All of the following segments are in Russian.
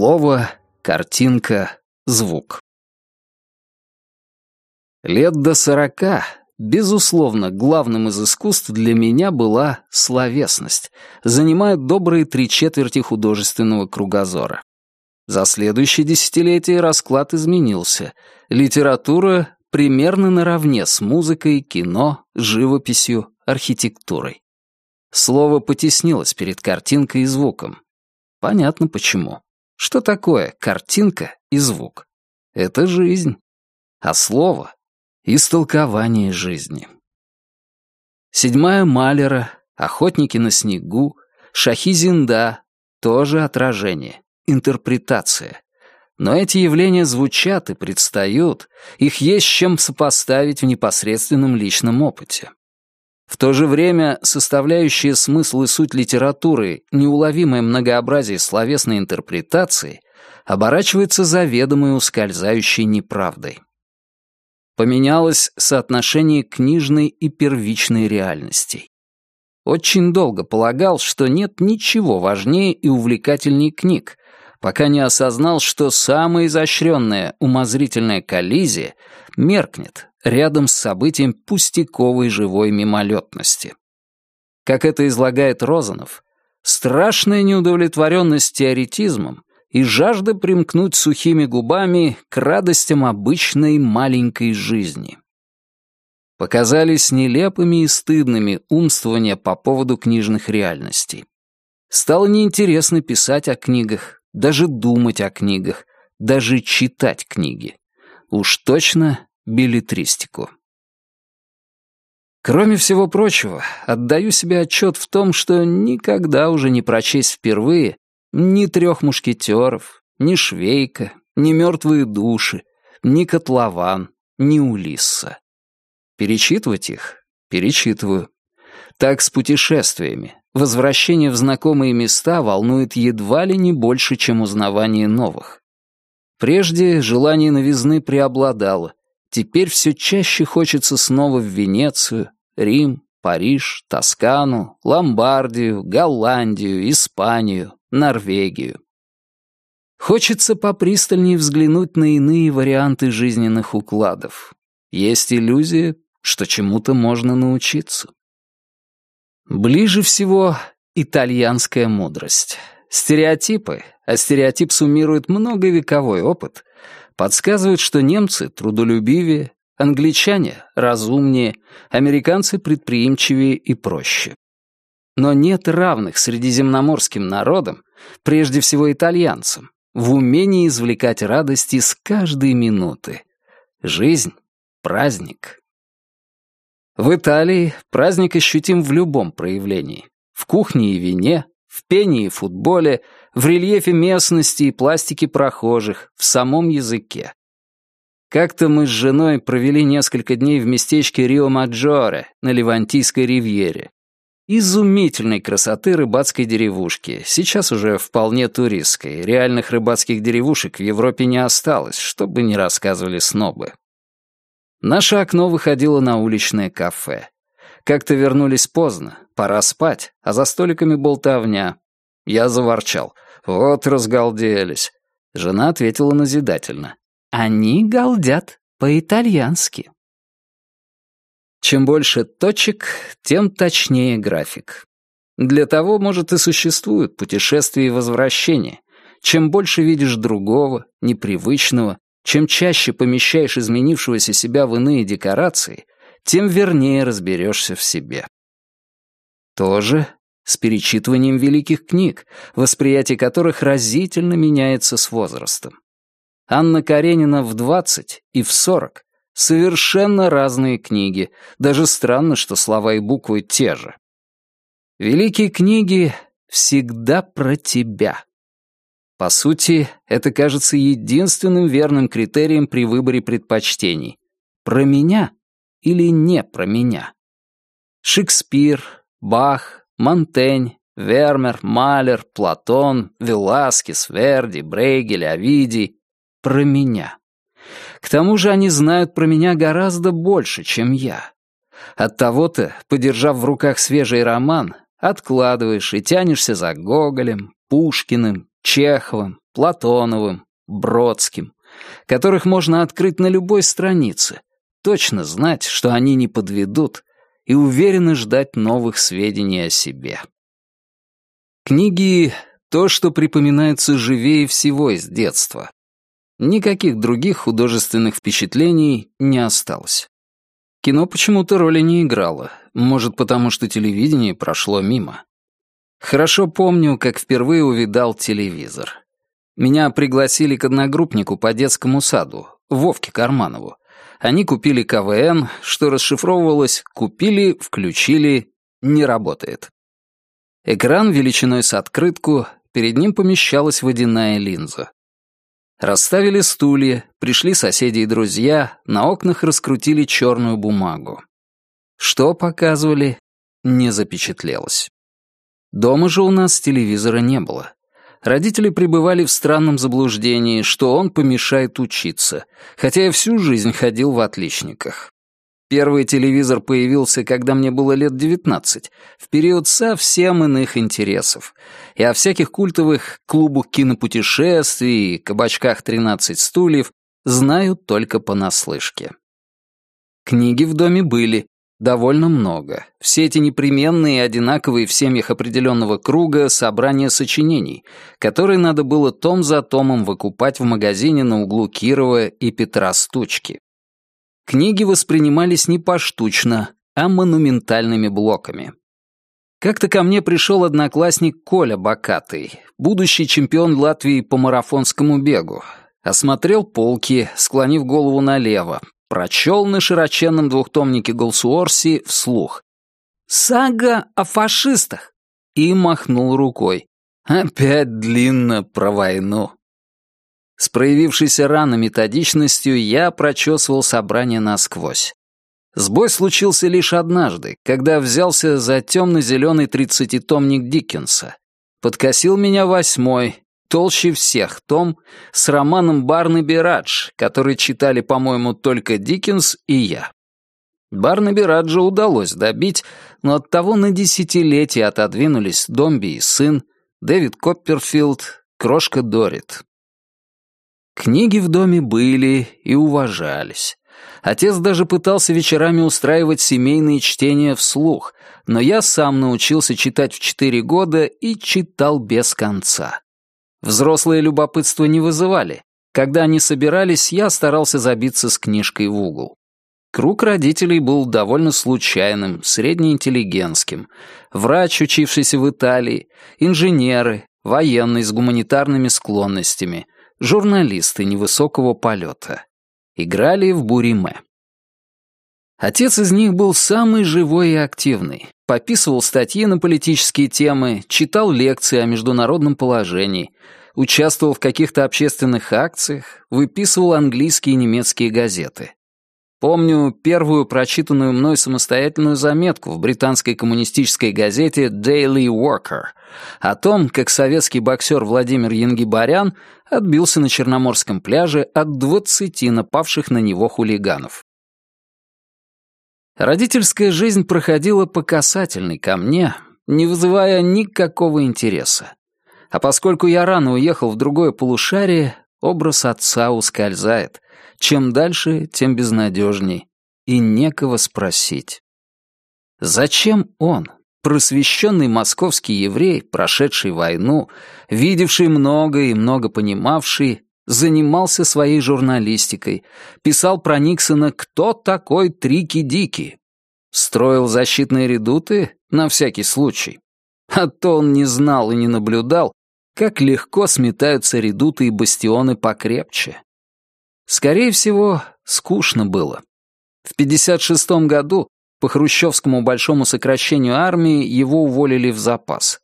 Слово, картинка, звук. Лет до сорока, безусловно, главным из искусств для меня была словесность, занимая добрые три четверти художественного кругозора. За следующее десятилетие расклад изменился. Литература примерно наравне с музыкой, кино, живописью, архитектурой. Слово потеснилось перед картинкой и звуком. Понятно почему. Что такое картинка и звук? Это жизнь. А слово — истолкование жизни. Седьмая Малера, Охотники на снегу, Шахи Зинда — тоже отражение, интерпретация. Но эти явления звучат и предстают, их есть чем сопоставить в непосредственном личном опыте. В то же время составляющая смысл и суть литературы, неуловимое многообразие словесной интерпретации, оборачивается заведомой ускользающей неправдой. Поменялось соотношение книжной и первичной реальностей. Очень долго полагал, что нет ничего важнее и увлекательнее книг, пока не осознал, что самая изощренная умозрительная коллизия меркнет, рядом с событием пустяковой живой мимолетности. Как это излагает Розанов, страшная неудовлетворенность теоретизмом и жажда примкнуть сухими губами к радостям обычной маленькой жизни. Показались нелепыми и стыдными умствования по поводу книжных реальностей. Стало неинтересно писать о книгах, даже думать о книгах, даже читать книги. Уж точно билетристику. Кроме всего прочего, отдаю себе отчет в том, что никогда уже не прочесть впервые ни трех мушкетеров, ни Швейка, ни мертвые души, ни котлован, ни Улисса. Перечитывать их? Перечитываю. Так с путешествиями. Возвращение в знакомые места волнует едва ли не больше, чем узнавание новых. Прежде желание новизны преобладало, Теперь все чаще хочется снова в Венецию, Рим, Париж, Тоскану, Ломбардию, Голландию, Испанию, Норвегию. Хочется попристальнее взглянуть на иные варианты жизненных укладов. Есть иллюзия, что чему-то можно научиться. Ближе всего итальянская мудрость. Стереотипы, а стереотип суммирует многовековой опот, подсказывают, что немцы трудолюбивее, англичане разумнее, американцы предприимчивее и проще. Но нет равных средиземноморским народам, прежде всего итальянцам, в умении извлекать радость из каждой минуты. Жизнь — праздник. В Италии праздник ощутим в любом проявлении. В кухне и вине, в пении и футболе, в рельефе местности и пластике прохожих, в самом языке. Как-то мы с женой провели несколько дней в местечке Рио-Маджоре на Левантийской ривьере. Изумительной красоты рыбацкой деревушки, сейчас уже вполне туристской. Реальных рыбацких деревушек в Европе не осталось, чтобы не рассказывали снобы. Наше окно выходило на уличное кафе. Как-то вернулись поздно, пора спать, а за столиками болтовня. Я заворчал. Вот разгалделись. Жена ответила назидательно. Они галдят по-итальянски. Чем больше точек, тем точнее график. Для того, может, и существуют путешествия и возвращения. Чем больше видишь другого, непривычного, чем чаще помещаешь изменившегося себя в иные декорации, тем вернее разберешься в себе. Тоже с перечитыванием великих книг, восприятие которых разительно меняется с возрастом. Анна Каренина в 20 и в 40 — совершенно разные книги, даже странно, что слова и буквы те же. Великие книги всегда про тебя. По сути, это кажется единственным верным критерием при выборе предпочтений. Про меня или не про меня. Шекспир, Бах, Монтень, Вермер, Малер, Платон, Веласкес, Верди, Брейгель, Овидий. Про меня. К тому же они знают про меня гораздо больше, чем я. Оттого-то, подержав в руках свежий роман, откладываешь и тянешься за Гоголем, Пушкиным, Чеховым, Платоновым, Бродским, которых можно открыть на любой странице, точно знать, что они не подведут, и уверенно ждать новых сведений о себе. Книги — то, что припоминается живее всего из детства. Никаких других художественных впечатлений не осталось. Кино почему-то роли не играло, может, потому что телевидение прошло мимо. Хорошо помню, как впервые увидал телевизор. Меня пригласили к одногруппнику по детскому саду, Вовке Карманову. Они купили КВН, что расшифровывалось «купили, включили, не работает». Экран величиной с открытку, перед ним помещалась водяная линза. Расставили стулья, пришли соседи и друзья, на окнах раскрутили черную бумагу. Что показывали, не запечатлелось. Дома же у нас телевизора не было. Родители пребывали в странном заблуждении, что он помешает учиться, хотя я всю жизнь ходил в отличниках. Первый телевизор появился, когда мне было лет девятнадцать, в период совсем иных интересов. И о всяких культовых клубах кинопутешествий кабачках «тринадцать стульев» знаю только понаслышке. Книги в доме были, довольно много. Все эти непременные и одинаковые в семьях определенного круга собрания сочинений, которые надо было том за томом выкупать в магазине на углу Кирова и Петра Стучки. Книги воспринимались не поштучно, а монументальными блоками. Как-то ко мне пришел одноклассник Коля Бакатый, будущий чемпион Латвии по марафонскому бегу. Осмотрел полки, склонив голову налево, прочел на широченном двухтомнике Голсуорси вслух. «Сага о фашистах!» и махнул рукой. Опять длинно про войну. С проявившейся рано методичностью я прочесывал собрание насквозь. Сбой случился лишь однажды, когда взялся за темно-зеленый тридцатитомник Диккенса. Подкосил меня восьмой, толще всех том, с романом Барнаби Радж, который читали, по-моему, только Диккенс и я. Барнаби Раджа удалось добить, но от того на десятилетия отодвинулись Домби и сын, Дэвид Копперфилд, Крошка Дорит. Книги в доме были и уважались. Отец даже пытался вечерами устраивать семейные чтения вслух, но я сам научился читать в четыре года и читал без конца. Взрослые любопытство не вызывали. Когда они собирались, я старался забиться с книжкой в угол. Круг родителей был довольно случайным, среднеинтеллигентским. Врач, учившийся в Италии, инженеры, военный с гуманитарными склонностями — журналисты невысокого полета. Играли в буриме. Отец из них был самый живой и активный. Пописывал статьи на политические темы, читал лекции о международном положении, участвовал в каких-то общественных акциях, выписывал английские и немецкие газеты. Помню первую прочитанную мной самостоятельную заметку в британской коммунистической газете Daily Worker о том, как советский боксер Владимир Янгибарян отбился на Черноморском пляже от двадцати напавших на него хулиганов. Родительская жизнь проходила по касательной ко мне, не вызывая никакого интереса. А поскольку я рано уехал в другое полушарие, образ отца ускользает — чем дальше, тем безнадежней. И некого спросить. Зачем он, просвещенный московский еврей, прошедший войну, видевший много и много понимавший, занимался своей журналистикой, писал про Никсона «Кто такой Трики-Дики?» Строил защитные редуты на всякий случай. А то он не знал и не наблюдал, как легко сметаются редуты и бастионы покрепче. Скорее всего, скучно было. В 56 году по хрущевскому большому сокращению армии его уволили в запас.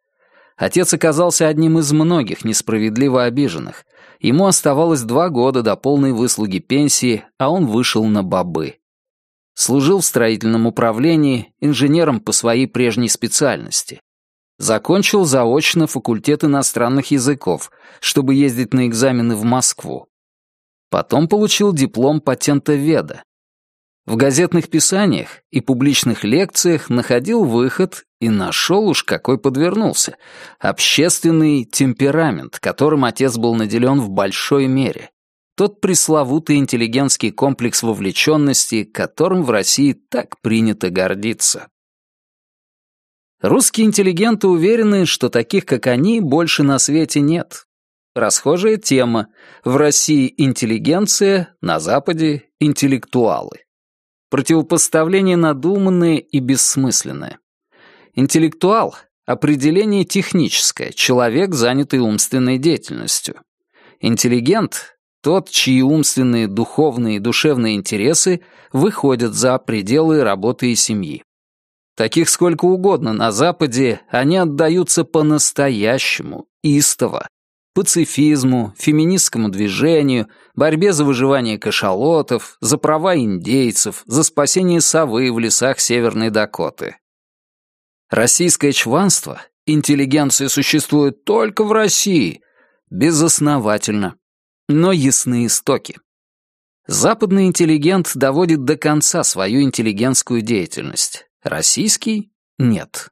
Отец оказался одним из многих несправедливо обиженных. Ему оставалось два года до полной выслуги пенсии, а он вышел на бобы. Служил в строительном управлении, инженером по своей прежней специальности. Закончил заочно факультет иностранных языков, чтобы ездить на экзамены в Москву. Потом получил диплом патента веда. В газетных писаниях и публичных лекциях находил выход и нашел уж какой подвернулся. Общественный темперамент, которым отец был наделен в большой мере. Тот пресловутый интеллигентский комплекс вовлеченности, которым в России так принято гордиться. Русские интеллигенты уверены, что таких, как они, больше на свете нет. Расхожая тема. В России интеллигенция, на Западе интеллектуалы. Противопоставление надуманное и бессмысленное. Интеллектуал — определение техническое, человек, занятый умственной деятельностью. Интеллигент — тот, чьи умственные, духовные и душевные интересы выходят за пределы работы и семьи. Таких сколько угодно на Западе, они отдаются по-настоящему, истово, пацифизму, феминистскому движению, борьбе за выживание кашалотов, за права индейцев, за спасение совы в лесах Северной Дакоты. Российское чванство, интеллигенция существует только в России, безосновательно, но ясны истоки. Западный интеллигент доводит до конца свою интеллигентскую деятельность. Российский — нет.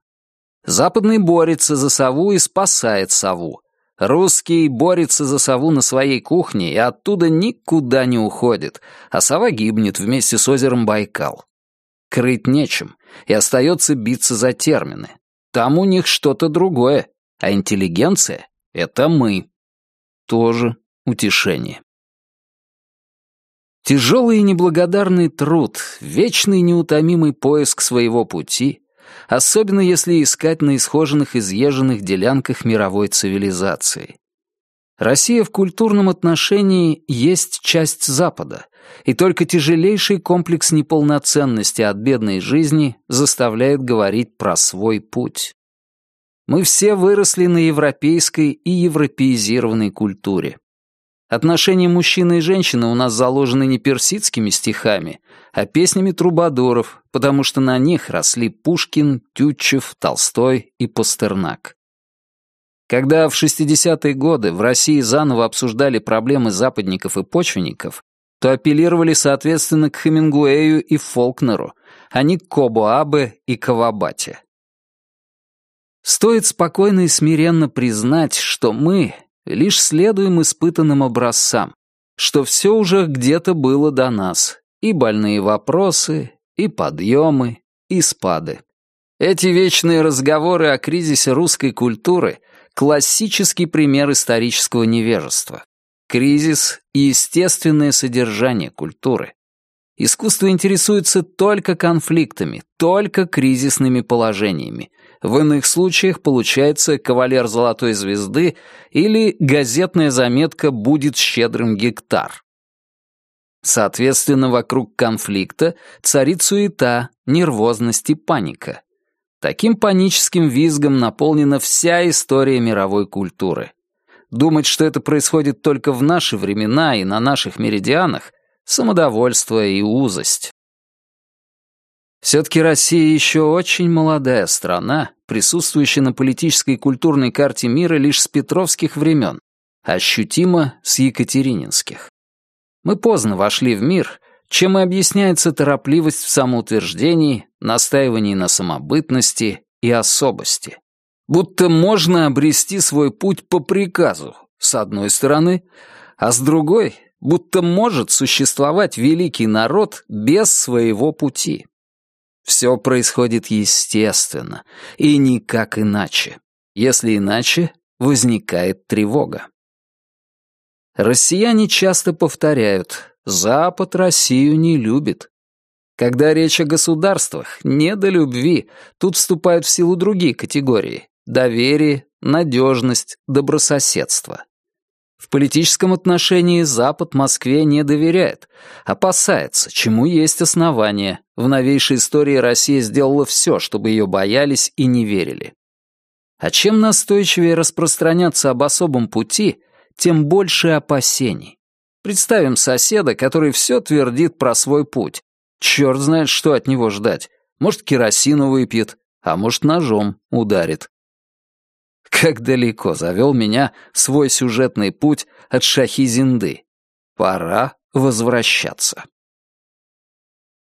Западный борется за сову и спасает сову. Русский борется за сову на своей кухне и оттуда никуда не уходит, а сова гибнет вместе с озером Байкал. Крыть нечем, и остается биться за термины. Там у них что-то другое, а интеллигенция — это мы. Тоже утешение. Тяжелый и неблагодарный труд, вечный неутомимый поиск своего пути, особенно если искать на исхоженных изъезженных делянках мировой цивилизации. Россия в культурном отношении есть часть Запада, и только тяжелейший комплекс неполноценности от бедной жизни заставляет говорить про свой путь. Мы все выросли на европейской и европеизированной культуре. Отношения мужчины и женщины у нас заложены не персидскими стихами, а песнями трубадуров, потому что на них росли Пушкин, Тютчев, Толстой и Пастернак. Когда в 60-е годы в России заново обсуждали проблемы западников и почвенников, то апеллировали соответственно к Хемингуэю и Фолкнеру, а не к Кобуабе и Кавабате. Стоит спокойно и смиренно признать, что мы, лишь следуем испытанным образцам, что все уже где-то было до нас, и больные вопросы, и подъемы, и спады. Эти вечные разговоры о кризисе русской культуры — классический пример исторического невежества. Кризис и естественное содержание культуры. Искусство интересуется только конфликтами, только кризисными положениями, в иных случаях получается кавалер золотой звезды или газетная заметка «Будет щедрым гектар». Соответственно, вокруг конфликта царит суета, нервозность и паника. Таким паническим визгом наполнена вся история мировой культуры. Думать, что это происходит только в наши времена и на наших меридианах — самодовольство и узость. Все-таки Россия еще очень молодая страна, присутствующая на политической и культурной карте мира лишь с петровских времен, ощутимо с екатерининских. Мы поздно вошли в мир, чем и объясняется торопливость в самоутверждении, настаивании на самобытности и особости. Будто можно обрести свой путь по приказу, с одной стороны, а с другой, будто может существовать великий народ без своего пути. Все происходит естественно и никак иначе. Если иначе, возникает тревога. Россияне часто повторяют «Запад Россию не любит». Когда речь о государствах, не до любви, тут вступают в силу другие категории — доверие, надежность, добрососедство. В политическом отношении Запад Москве не доверяет, опасается, чему есть основания. В новейшей истории Россия сделала все, чтобы ее боялись и не верили. А чем настойчивее распространяться об особом пути, тем больше опасений. Представим соседа, который все твердит про свой путь. Черт знает, что от него ждать. Может, керосину выпьет, а может, ножом ударит. Как далеко завел меня свой сюжетный путь от Шахи-Зинды. Пора возвращаться.